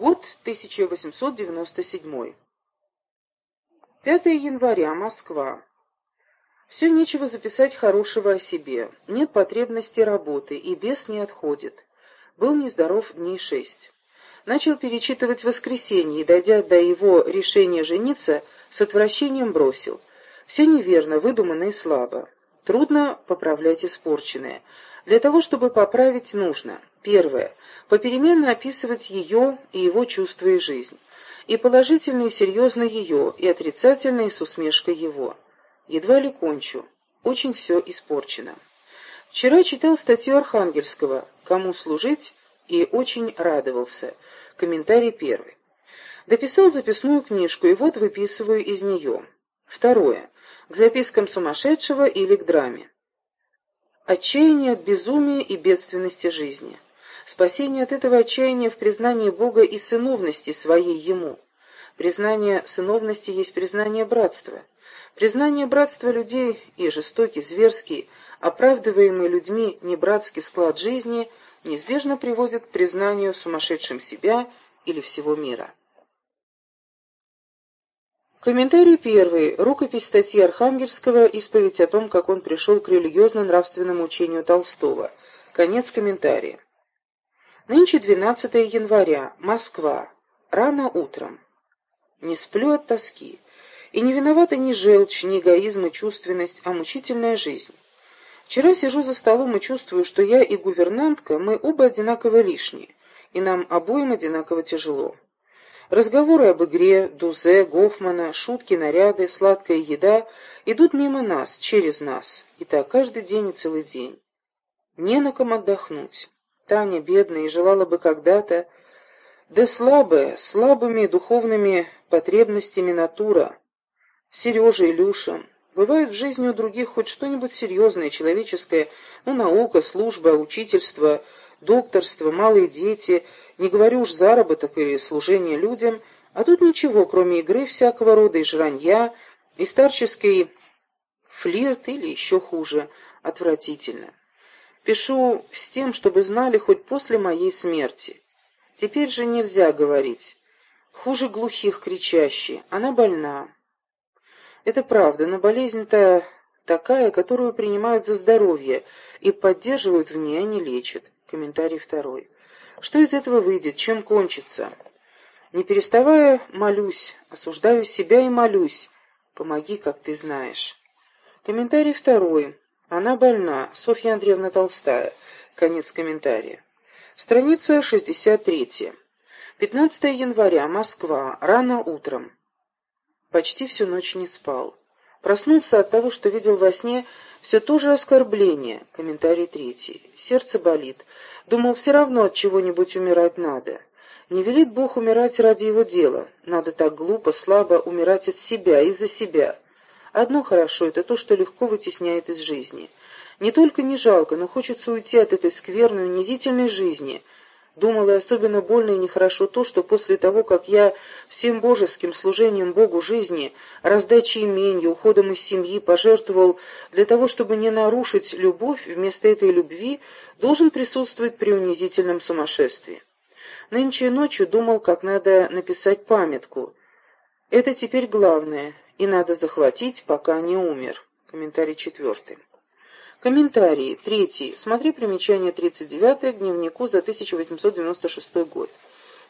Год 1897. 5 января, Москва. Все нечего записать хорошего о себе. Нет потребности работы, и бес не отходит. Был нездоров дней шесть. Начал перечитывать воскресенье и, дойдя до его решения жениться, с отвращением бросил. Все неверно, выдумано и слабо. Трудно поправлять испорченное. Для того, чтобы поправить, нужно. Первое. Попеременно описывать ее и его чувства и жизнь. И положительно и серьезно ее, и отрицательно и с усмешкой его. Едва ли кончу. Очень все испорчено. Вчера читал статью Архангельского «Кому служить?» и очень радовался. Комментарий первый. Дописал записную книжку, и вот выписываю из нее. Второе. К запискам сумасшедшего или к драме. Отчаяние от безумия и бедственности жизни. Спасение от этого отчаяния в признании Бога и сыновности своей Ему. Признание сыновности есть признание братства. Признание братства людей и жестокий, зверский, оправдываемый людьми небратский склад жизни неизбежно приводит к признанию сумасшедшим себя или всего мира. Комментарий первый. Рукопись статьи Архангельского «Исповедь о том, как он пришел к религиозно-нравственному учению Толстого». Конец комментария. Нынче 12 января. Москва. Рано утром. Не сплю от тоски. И не виновата ни желчь, ни эгоизм и чувственность, а мучительная жизнь. Вчера сижу за столом и чувствую, что я и гувернантка, мы оба одинаково лишние, и нам обоим одинаково тяжело. Разговоры об игре, Дузе, Гофмана, шутки, наряды, сладкая еда идут мимо нас, через нас. И так каждый день и целый день. Не на ком отдохнуть. Таня, бедная, и желала бы когда-то... Да слабая, слабыми духовными потребностями натура. Сережа, Илюша. Бывает в жизни у других хоть что-нибудь серьезное, человеческое, ну, наука, служба, учительство, докторство, малые дети, не говорю уж заработок или служение людям, а тут ничего, кроме игры всякого рода и жранья, и старческий флирт или еще хуже, отвратительно. Пишу с тем, чтобы знали хоть после моей смерти. Теперь же нельзя говорить. Хуже глухих кричащий. Она больна. Это правда, но болезнь-то такая, которую принимают за здоровье и поддерживают в ней, а не лечат. Комментарий второй. Что из этого выйдет? Чем кончится? Не переставая, молюсь, осуждаю себя и молюсь. Помоги, как ты знаешь. Комментарий второй. Она больна. Софья Андреевна Толстая. Конец комментария. Страница 63. 15 января. Москва. Рано утром. Почти всю ночь не спал. Проснулся от того, что видел во сне все то же оскорбление. Комментарий третий. Сердце болит. Думал, все равно от чего-нибудь умирать надо. Не велит Бог умирать ради его дела. Надо так глупо, слабо умирать от себя, из-за себя. Одно хорошо — это то, что легко вытесняет из жизни. Не только не жалко, но хочется уйти от этой скверной, унизительной жизни — Думала, особенно больно и нехорошо то, что после того, как я всем божеским служением Богу жизни, раздачей именья, уходом из семьи пожертвовал для того, чтобы не нарушить любовь, вместо этой любви должен присутствовать при унизительном сумасшествии. Нынче ночью думал, как надо написать памятку. Это теперь главное, и надо захватить, пока не умер. Комментарий четвертый. Комментарии. Третий. Смотри примечание 39 к дневнику за 1896 год.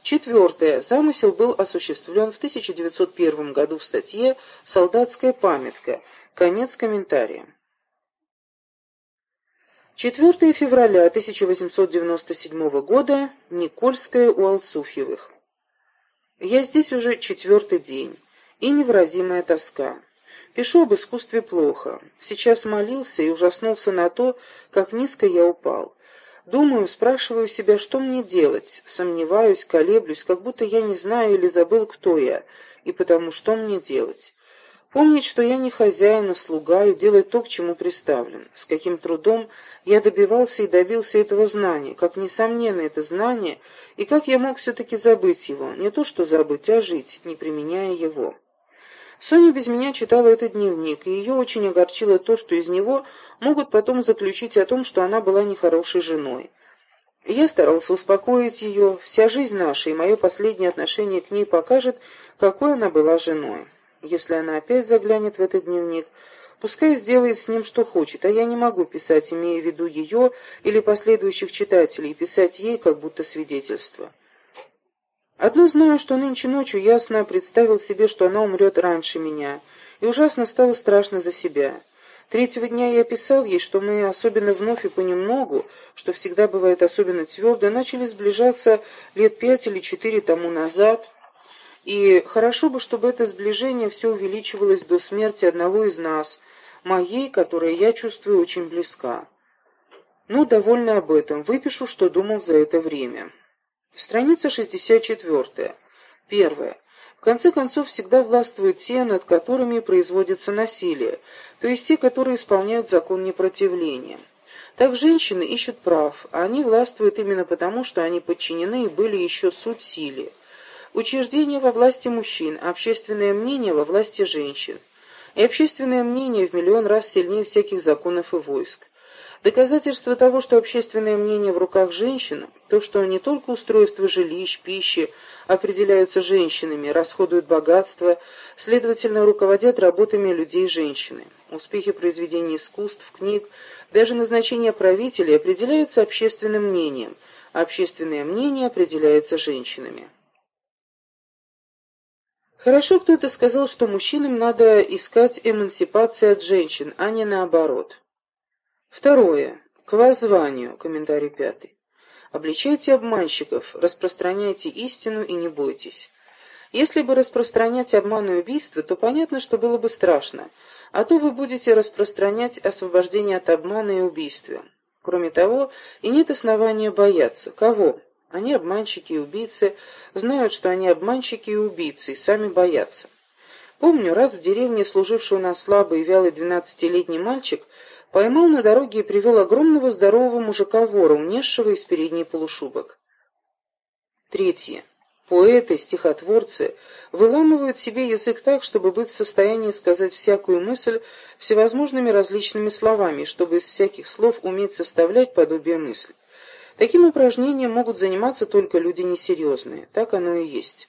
Четвертое. Замысел был осуществлен в 1901 году в статье «Солдатская памятка». Конец комментария. 4 февраля 1897 года. Никольская у Алсуфьевых. Я здесь уже четвертый день. И невыразимая тоска. Пишу об искусстве плохо. Сейчас молился и ужаснулся на то, как низко я упал. Думаю, спрашиваю себя, что мне делать. Сомневаюсь, колеблюсь, как будто я не знаю или забыл, кто я, и потому что мне делать. Помнить, что я не хозяин, а слуга, и делать то, к чему приставлен. С каким трудом я добивался и добился этого знания, как несомненно это знание, и как я мог все-таки забыть его, не то что забыть, а жить, не применяя его. Соня без меня читала этот дневник, и ее очень огорчило то, что из него могут потом заключить о том, что она была нехорошей женой. Я старался успокоить ее. Вся жизнь наша и мое последнее отношение к ней покажет, какой она была женой. Если она опять заглянет в этот дневник, пускай сделает с ним что хочет, а я не могу писать, имея в виду ее или последующих читателей, писать ей как будто свидетельство. Одно знаю, что нынче ночью ясно представил себе, что она умрет раньше меня, и ужасно стало страшно за себя. Третьего дня я писал ей, что мы особенно вновь и понемногу, что всегда бывает особенно твердо, начали сближаться лет пять или четыре тому назад, и хорошо бы, чтобы это сближение все увеличивалось до смерти одного из нас, моей, которая, я чувствую, очень близка. Ну, довольно об этом. Выпишу, что думал за это время. Страница 64. Первое. В конце концов, всегда властвуют те, над которыми производится насилие, то есть те, которые исполняют закон непротивления. Так женщины ищут прав, а они властвуют именно потому, что они подчинены и были еще суть силе. Учреждение во власти мужчин, а общественное мнение во власти женщин. И общественное мнение в миллион раз сильнее всяких законов и войск. Доказательство того, что общественное мнение в руках женщин, то, что не только устройство жилищ, пищи определяются женщинами, расходуют богатство, следовательно, руководят работами людей женщины. Успехи произведений искусств, книг, даже назначение правителей определяются общественным мнением, а общественное мнение определяется женщинами. Хорошо кто-то сказал, что мужчинам надо искать эмансипации от женщин, а не наоборот. Второе. К воззванию. Комментарий пятый. Обличайте обманщиков, распространяйте истину и не бойтесь. Если бы распространять обман и убийство, то понятно, что было бы страшно, а то вы будете распространять освобождение от обмана и убийства. Кроме того, и нет основания бояться. Кого? Они обманщики и убийцы, знают, что они обманщики и убийцы, и сами боятся. Помню, раз в деревне служивший у нас слабый и вялый двенадцатилетний мальчик поймал на дороге и привел огромного здорового мужика-вора, унесшего из передней полушубок. Третье. Поэты, стихотворцы выламывают себе язык так, чтобы быть в состоянии сказать всякую мысль всевозможными различными словами, чтобы из всяких слов уметь составлять подобие мысли. Таким упражнением могут заниматься только люди несерьезные. Так оно и есть.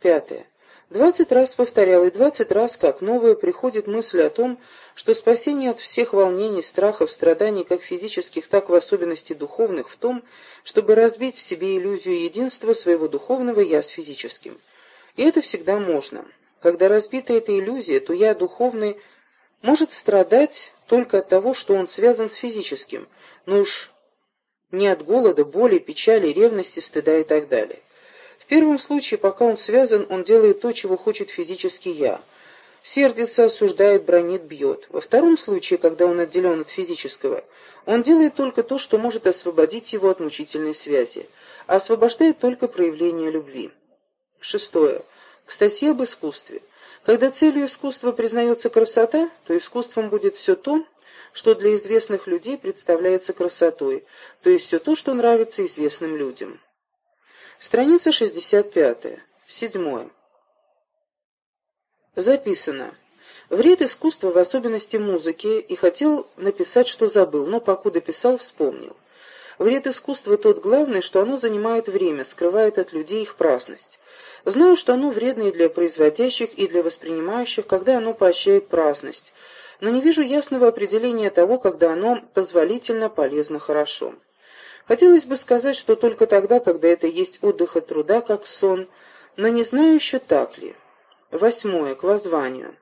Пятое. Двадцать раз повторял, и двадцать раз, как новая, приходит мысль о том, что спасение от всех волнений, страхов, страданий, как физических, так в особенности духовных, в том, чтобы разбить в себе иллюзию единства своего духовного «я» с физическим. И это всегда можно. Когда разбита эта иллюзия, то «я» духовный может страдать только от того, что он связан с физическим, но уж не от голода, боли, печали, ревности, стыда и так далее первом случае, пока он связан, он делает то, чего хочет физически «я». Сердится, осуждает, бронит, бьет. Во втором случае, когда он отделен от физического, он делает только то, что может освободить его от мучительной связи, а освобождает только проявление любви. Шестое. К статье об искусстве. Когда целью искусства признается красота, то искусством будет все то, что для известных людей представляется красотой, то есть все то, что нравится известным людям. Страница 65. Седьмое. Записано. Вред искусства, в особенности музыки, и хотел написать, что забыл, но покуда писал, вспомнил. Вред искусства тот главный, что оно занимает время, скрывает от людей их праздность. Знаю, что оно вредно и для производящих, и для воспринимающих, когда оно поощряет праздность, но не вижу ясного определения того, когда оно позволительно, полезно, хорошо. Хотелось бы сказать, что только тогда, когда это есть отдых от труда, как сон, но не знаю еще так ли. Восьмое. К воззванию.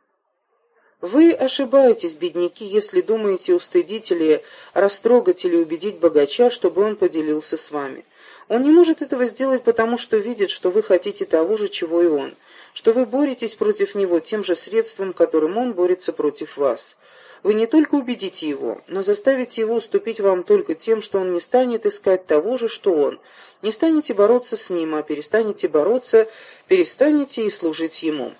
Вы ошибаетесь, бедняки, если думаете устыдить или растрогать или убедить богача, чтобы он поделился с вами. Он не может этого сделать, потому что видит, что вы хотите того же, чего и он, что вы боретесь против него тем же средством, которым он борется против вас. Вы не только убедите его, но заставите его уступить вам только тем, что он не станет искать того же, что он. Не станете бороться с ним, а перестанете бороться, перестанете и служить ему.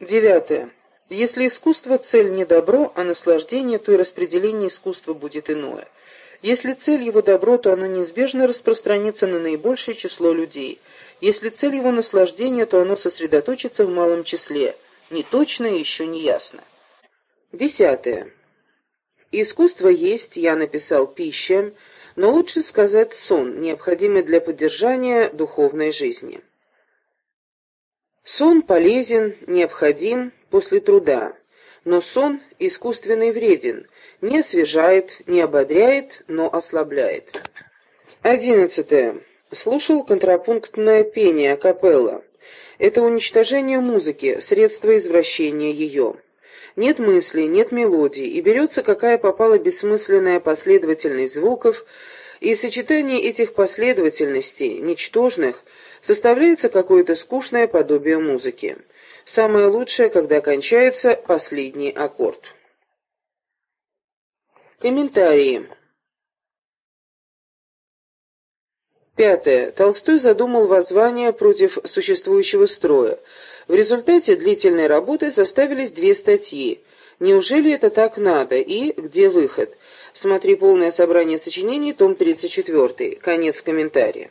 Девятое. Если искусство цель не добро, а наслаждение, то и распределение искусства будет иное. Если цель его добро, то оно неизбежно распространится на наибольшее число людей. Если цель его наслаждение, то оно сосредоточится в малом числе. Не точно и еще не ясно. Десятое. Искусство есть, я написал, пища, но лучше сказать сон, необходимый для поддержания духовной жизни. Сон полезен, необходим после труда, но сон искусственный вреден, не освежает, не ободряет, но ослабляет. Одиннадцатое. Слушал контрапунктное пение капелла. Это уничтожение музыки, средство извращения ее. Нет мысли, нет мелодии, и берется какая попала бессмысленная последовательность звуков, и сочетание этих последовательностей, ничтожных, составляется какое-то скучное подобие музыки. Самое лучшее, когда кончается последний аккорд. Комментарии. Пятое. Толстой задумал воззвание против существующего строя. В результате длительной работы составились две статьи. Неужели это так надо? И где выход? Смотри полное собрание сочинений, том 34. Конец комментария.